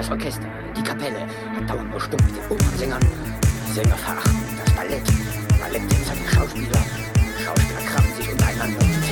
das Orchester, die Kapelle, dauernd nur stumpf den Opernsängern. Sänger verachten das Ballett, Ballett den Schauspieler, Schauspieler kramen sich untereinander.